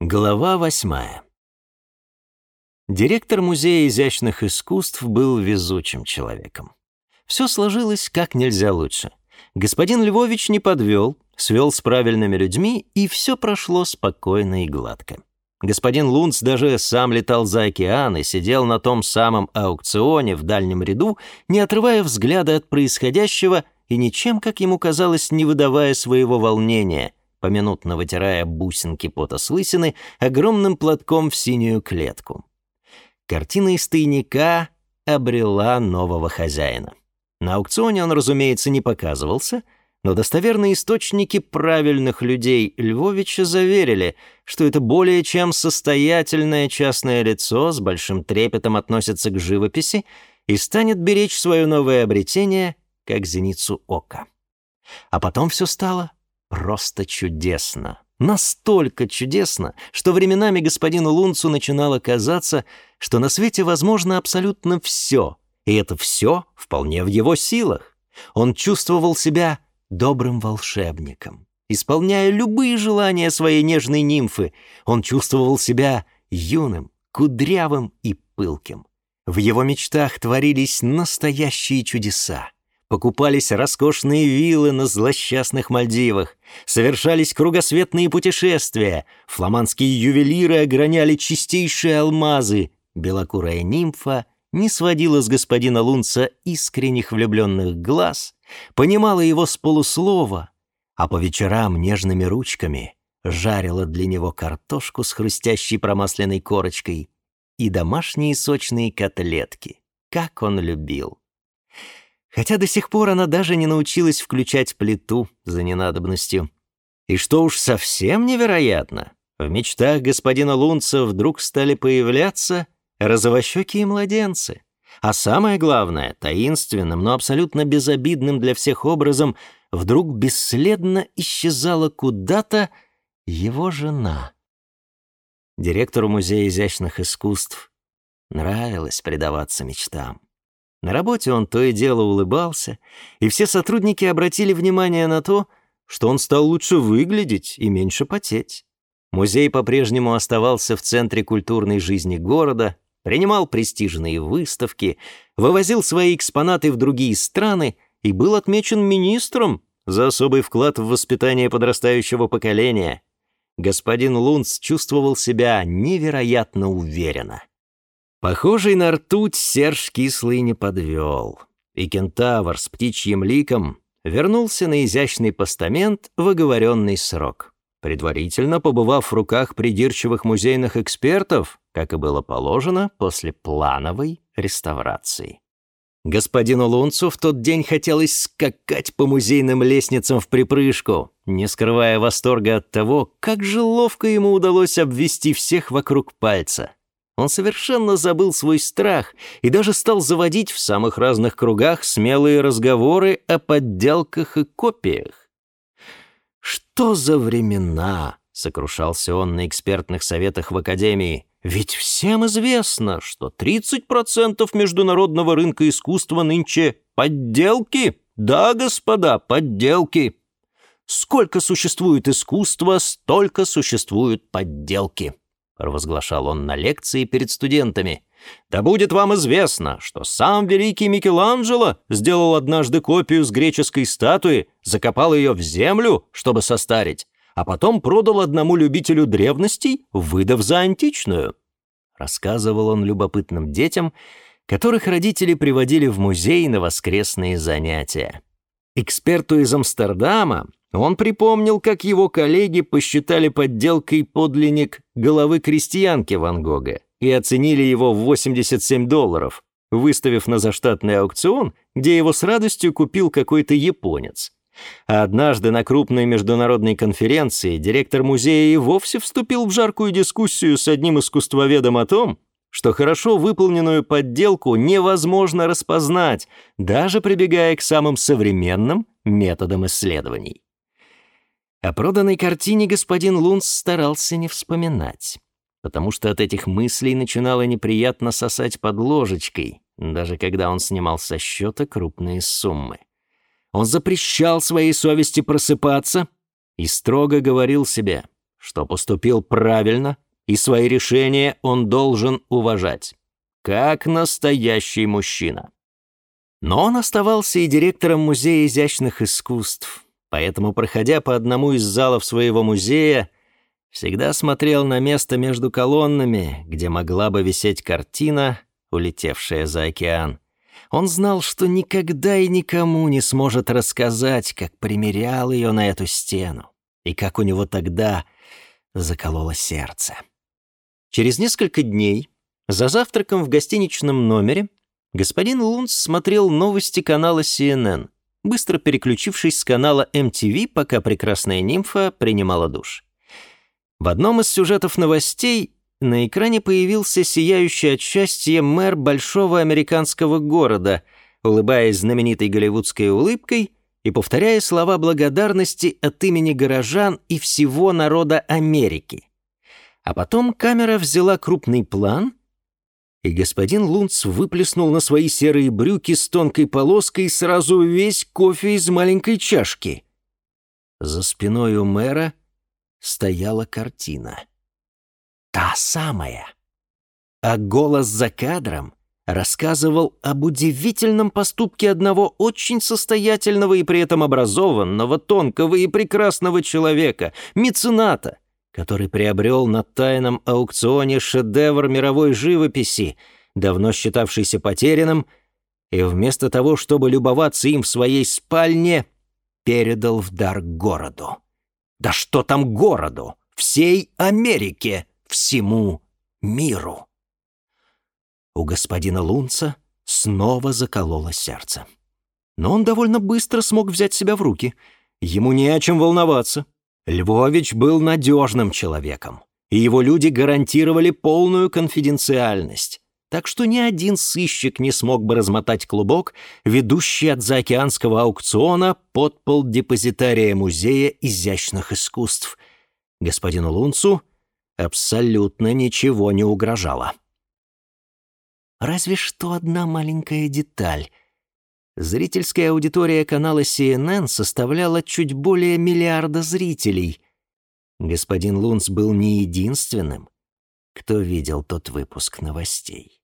Глава восьмая. Директор Музея изящных искусств был везучим человеком. Все сложилось как нельзя лучше. Господин Львович не подвел, свел с правильными людьми, и все прошло спокойно и гладко. Господин Лунц даже сам летал за океан и сидел на том самом аукционе в дальнем ряду, не отрывая взгляда от происходящего и ничем, как ему казалось, не выдавая своего волнения — поминутно вытирая бусинки пота с лысины огромным платком в синюю клетку. Картина из тайника обрела нового хозяина. На аукционе он, разумеется, не показывался, но достоверные источники правильных людей Львовича заверили, что это более чем состоятельное частное лицо с большим трепетом относится к живописи и станет беречь свое новое обретение как зеницу ока. А потом все стало просто чудесно. Настолько чудесно, что временами господину Лунцу начинало казаться, что на свете возможно абсолютно все, и это все вполне в его силах. Он чувствовал себя добрым волшебником. Исполняя любые желания своей нежной нимфы, он чувствовал себя юным, кудрявым и пылким. В его мечтах творились настоящие чудеса покупались роскошные виллы на злосчастных Мальдивах, совершались кругосветные путешествия, фламандские ювелиры ограняли чистейшие алмазы, белокурая нимфа не сводила с господина Лунца искренних влюбленных глаз, понимала его с полуслова, а по вечерам нежными ручками жарила для него картошку с хрустящей промасленной корочкой и домашние сочные котлетки, как он любил. Хотя до сих пор она даже не научилась включать плиту за ненадобностью. И что уж совсем невероятно, в мечтах господина Лунца вдруг стали появляться розовощекие младенцы. А самое главное, таинственным, но абсолютно безобидным для всех образом, вдруг бесследно исчезала куда-то его жена. Директору Музея изящных искусств нравилось предаваться мечтам. На работе он то и дело улыбался, и все сотрудники обратили внимание на то, что он стал лучше выглядеть и меньше потеть. Музей по-прежнему оставался в центре культурной жизни города, принимал престижные выставки, вывозил свои экспонаты в другие страны и был отмечен министром за особый вклад в воспитание подрастающего поколения. Господин Лунц чувствовал себя невероятно уверенно. Похожий на ртуть Серж Кислый не подвел. И кентавр с птичьим ликом вернулся на изящный постамент в оговоренный срок. Предварительно побывав в руках придирчивых музейных экспертов, как и было положено после плановой реставрации. Господину Лунцу в тот день хотелось скакать по музейным лестницам в припрыжку, не скрывая восторга от того, как же ловко ему удалось обвести всех вокруг пальца. Он совершенно забыл свой страх и даже стал заводить в самых разных кругах смелые разговоры о подделках и копиях. «Что за времена?» — сокрушался он на экспертных советах в Академии. «Ведь всем известно, что 30% международного рынка искусства нынче — подделки. Да, господа, подделки. Сколько существует искусства, столько существуют подделки». — провозглашал он на лекции перед студентами. «Да будет вам известно, что сам великий Микеланджело сделал однажды копию с греческой статуи, закопал ее в землю, чтобы состарить, а потом продал одному любителю древностей, выдав за античную». Рассказывал он любопытным детям, которых родители приводили в музей на воскресные занятия. Эксперту из Амстердама он припомнил, как его коллеги посчитали подделкой подлинник головы крестьянки Ван Гога и оценили его в 87 долларов, выставив на заштатный аукцион, где его с радостью купил какой-то японец. А однажды на крупной международной конференции директор музея и вовсе вступил в жаркую дискуссию с одним искусствоведом о том, что хорошо выполненную подделку невозможно распознать, даже прибегая к самым современным методам исследований. О проданной картине господин Лунс старался не вспоминать, потому что от этих мыслей начинало неприятно сосать под ложечкой, даже когда он снимал со счета крупные суммы. Он запрещал своей совести просыпаться и строго говорил себе, что поступил правильно, и свои решения он должен уважать, как настоящий мужчина. Но он оставался и директором Музея изящных искусств, Поэтому, проходя по одному из залов своего музея, всегда смотрел на место между колоннами, где могла бы висеть картина, улетевшая за океан. Он знал, что никогда и никому не сможет рассказать, как примерял ее на эту стену, и как у него тогда закололо сердце. Через несколько дней, за завтраком в гостиничном номере, господин Лунц смотрел новости канала CNN — быстро переключившись с канала MTV, пока прекрасная нимфа принимала душ. В одном из сюжетов новостей на экране появился сияющий от счастья мэр большого американского города, улыбаясь знаменитой голливудской улыбкой и повторяя слова благодарности от имени горожан и всего народа Америки. А потом камера взяла крупный план — и господин Лунц выплеснул на свои серые брюки с тонкой полоской сразу весь кофе из маленькой чашки. За спиной у мэра стояла картина. Та самая. А голос за кадром рассказывал об удивительном поступке одного очень состоятельного и при этом образованного, тонкого и прекрасного человека, мецената — который приобрел на тайном аукционе шедевр мировой живописи, давно считавшийся потерянным, и вместо того, чтобы любоваться им в своей спальне, передал в дар городу. Да что там городу? Всей Америке, всему миру. У господина Лунца снова закололо сердце. Но он довольно быстро смог взять себя в руки. Ему не о чем волноваться. Львович был надежным человеком, и его люди гарантировали полную конфиденциальность. Так что ни один сыщик не смог бы размотать клубок, ведущий от заокеанского аукциона под пол Музея изящных искусств. Господину Лунцу абсолютно ничего не угрожало. Разве что одна маленькая деталь — Зрительская аудитория канала CNN составляла чуть более миллиарда зрителей. Господин Лунц был не единственным, кто видел тот выпуск новостей.